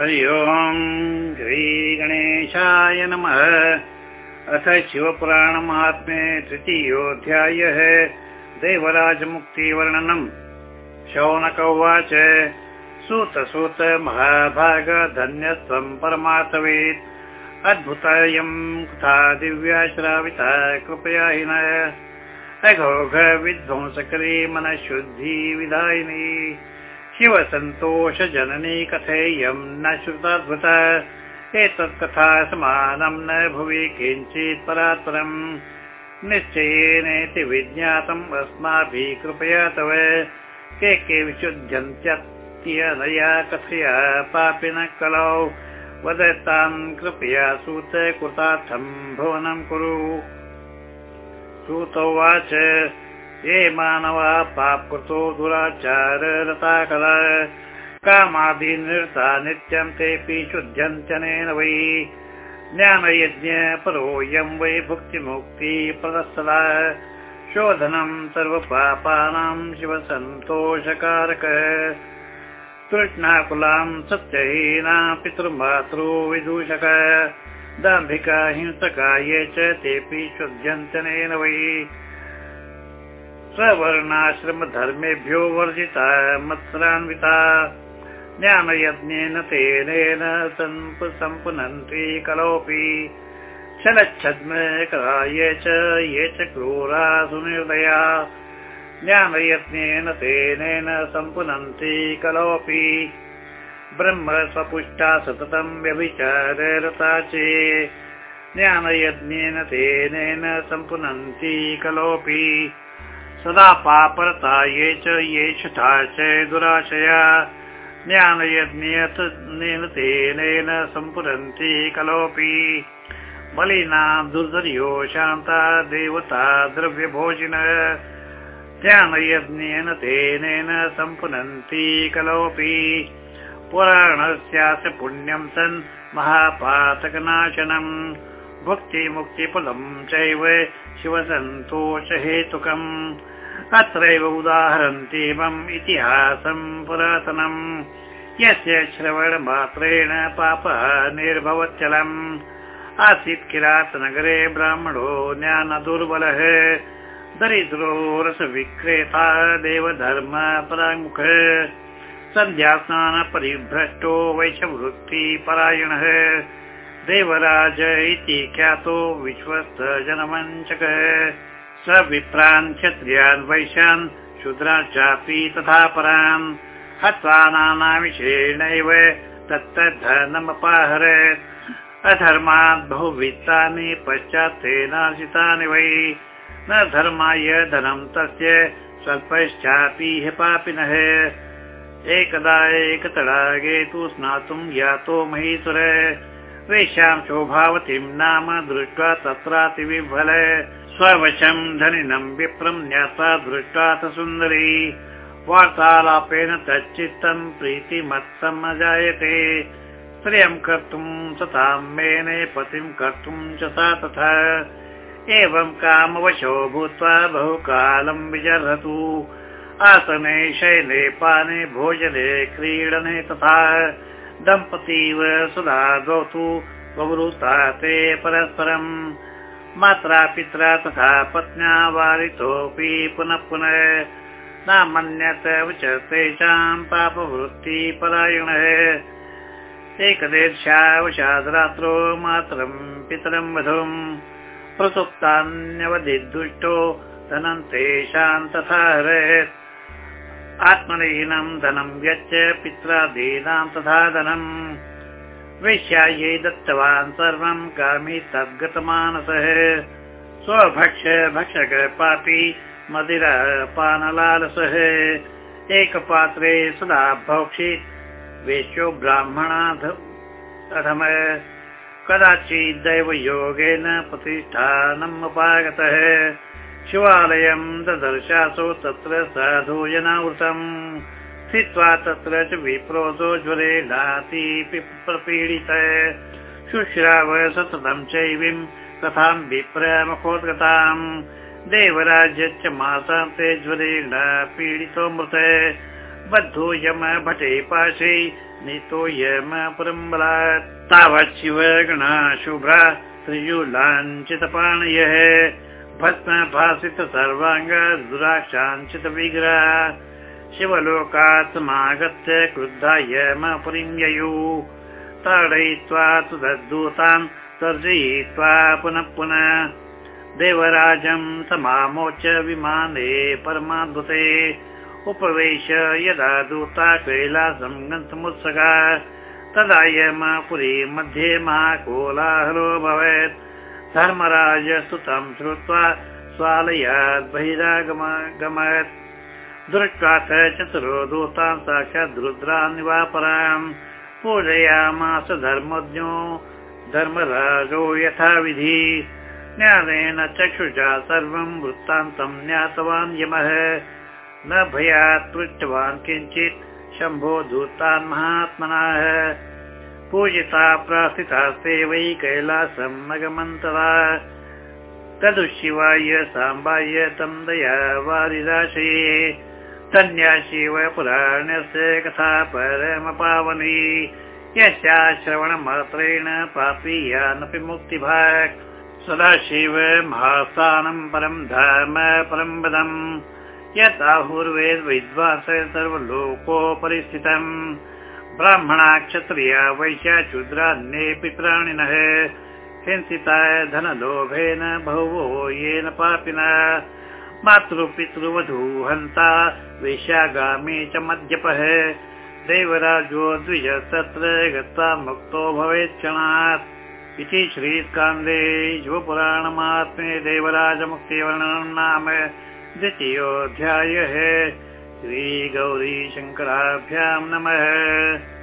हरि ओम् श्रीगणेशाय नमः। अथ शिवपुराणमात्मे तृतीयोऽध्यायः। देवराजमुक्तिवर्णनम्। शौनक उवाच। सूत सूत महाभाग धन्यत्वम् परमार्थवेत् अद्भुतायम् कथा दिव्या श्राविता कृपया हि न अघोघ विध्वंसकरी मनःशुद्धि विधायिनी शिवसन्तोषजननी कथेयम् न श्रुताद्भुत एतत् कथा समानम् न भुवि किञ्चित् परात्परम् निश्चयेनेति विज्ञातम् अस्माभिः कृपया तव। के के विशुध्यन्त्यनया कथया पापिनः कलौ। वदताम् कृपया सूत कृतार्थम् भवनम् कुरु। श्रुतोवाच ये मानवा पापकृतो दुराचार रता कला कामादिनृता नित्यं तेऽपि शुद्ध्यन्त्यनेन वै। ज्ञानयज्ञ परोऽयं वै भुक्तिमुक्ति प्रदस्तदा शोधनं सर्वपापानां शिवसन्तोषकारक। तृष्णाकुलां सत्यहीना पितृमातृ विदूषक। दाम्भिका हिंसका ये च तेऽपि शुद्ध्यन्त्यनेन वै सवर्णाश्रमधर्मेभ्यो वर्जिता मत्सरान्विता ज्ञानयज्ञेन तेनेन सम्पुनन्ति कलोऽपि छलच्छद्मकरा ये च ये च क्रूरा सुनिर्दया। ज्ञानयज्ञेन तेनेन सम्पुनन्ति कलोऽपि ब्रह्म स्वपुष्टा सततं व्यभिचारता चे ज्ञानयज्ञेन तेनेन सम्पुनन्ति कलोऽपि सदा पापरता ये च ये च दुराशया। ज्ञानयज्ञेन तेनेन सम्पुरन्ति कलोऽपि। बलिना दुर्धर्यो शान्ता देवता द्रव्यभोजिन। ज्ञानयज्ञेन तेनेन सम्पुनन्ति कलोऽपि। पुराणस्यास्य पुण्यं सन् महापातकनाशनम्। भुक्तिमुक्तिफलम् चैव शिवसन्तोषहेतुकम् अत्रैव उदाहरन्तीमम् इतिहासम् पुरातनम्। यस्य श्रवणमात्रेण पापः निर्भवच्चलम् आसीत् किरातनगरे ब्राह्मणो ज्ञानदुर्बलः। दरिद्रो रसविक्रेता देवधर्म पराङ्मुख। सन्ध्यास्नानपरिभ्रष्टो वैशवृत्तिपरायणः देवराज इति ख्यातो विश्वस्त स विप्रान् क्षत्रियान् वैश्यान् शूद्रान् चापि तथा परान्। हत्वा नानाविषयेणैव तत्तद्धनमपाहरत् अधर्मात् बहुवित्तानि पश्चात् तेनार्जितानि वै। न धर्माय धनं तस्य स्वल्पश्चापि पापिनः एकदा एकतडागे तु स्नातुं यातो महीसुर। वेश्यां शोभावतीं नाम दृष्ट्वा तत्रातिविह्वल स्ववशं धनिनं विप्रं ज्ञात्वा दृष्ट्वा सुन्दरी। वार्तालापेन तच्चित्तं प्रीतिमत्सम् अजायते स्त्रियं कर्तुं सतां मेने पतिं कर्तुं च सा तथा। एवं कामवशो भूत्वा बहुकालं विजर्हतु आसने शैले पाने भोजने क्रीडने तथा। दम्पतीव सुधा द्वौ बभृता ते परस्परम् मात्रा पित्रा तथा पत्न्या वारितोऽपि पुनः पुनः न मन्यत च तेषाम् पापवृत्तिपरायणः एकदेशावशाद्रात्रो मातरम् पितरम् वधुम्। प्रसुप्तान्यवधिदुष्टो धनं तेषाम् तथा हरेत् आत्मनीनं धनं यच्च पित्रादीनां तथा धनम् वेश्यायै दत्तवान् सर्वं कामि तद्गतमानसः। स्वभक्ष भक्षक पापी मदिरापानलालसः एकपात्रे सदा भोक्षित् वेश्यो ब्राह्मणाध अधम। कदाचिद्दैवयोगेन प्रतिष्ठानम् उपागतः शिवालयं ददर्शासो तत्र साधु जनावृतम् स्थित्वा तत्र च विप्रोतो ज्वरे नाति प्रपीडित। शुश्राव सततं चैवीं कथां विप्रमुखोद्गताम् देवराज्यश्च मासान्ते ज्वरेण पीडितो मृत। बद्धो यम भटे पाशै नीतोयम परम्बलात् तावत् शिव गणा शुभ्रा त्रिजुलाञ्चितपाणयः भस्म भासित सर्वाङ्ग दुराक्षाञ्चित विग्रह शिवलोकात् समागत्य क्रुद्धाय पुरीं ताडयित्वा तु तद्दूतान् तर्जयित्वा पुनः पुनः देवराजं समामोच विमाने परमाद्भुते। उपवेश यदा दूता कैलासं गन्तुमुत्सुका। तदा यमपुरी मध्ये महाकोलाहलो भवेत्। धर्मराज सुतं श्रुत्वा स्वालयात् बहिरागमगमत् दृष्टाथ चतुरो दूतान् साक्षात् रुद्रान् पूजयामास धर्मज्ञो धर्मराजो यथाविधि। ज्ञानेन चक्षुषा सर्वं वृत्तान्तं ज्ञातवान् यमः। न भयात् पृष्टवान् किञ्चित् शम्भो दूतान् महात्मनः। पूजिता प्रार्थिता सेवै कैलासम् अगमन्तरा तदु शिवाय साम्बाय दया वारिराशये तन्या शिव पुराणस्य कथा परमपावनी। यस्या श्रवणमात्रेण पापीयानपि मुक्तिभाक्। सदा शिव महास्थानं परं धर्म परं पदम् यदाहुर्वेद विद्वांस सर्वलोकोपरि स्थितम्। ब्राह्मणा क्षत्रिया वैश्या शूद्रान्येऽपि प्राणिनः। हिंसिताय धनलोभेन भवो येन पापिनः मातृपितृवधू हन्ता वेश्यागामी च मद्यपः। देवराजो द्विज तत्र गत्वा मुक्तो भवेत् क्षणात्। इति श्रीस्कान्दे शिवपुराणमात्मे देवराजमुक्तिवर्णनं नाम द्वितीयोऽध्यायः। श्रीगौरीशङ्कराभ्यां नमः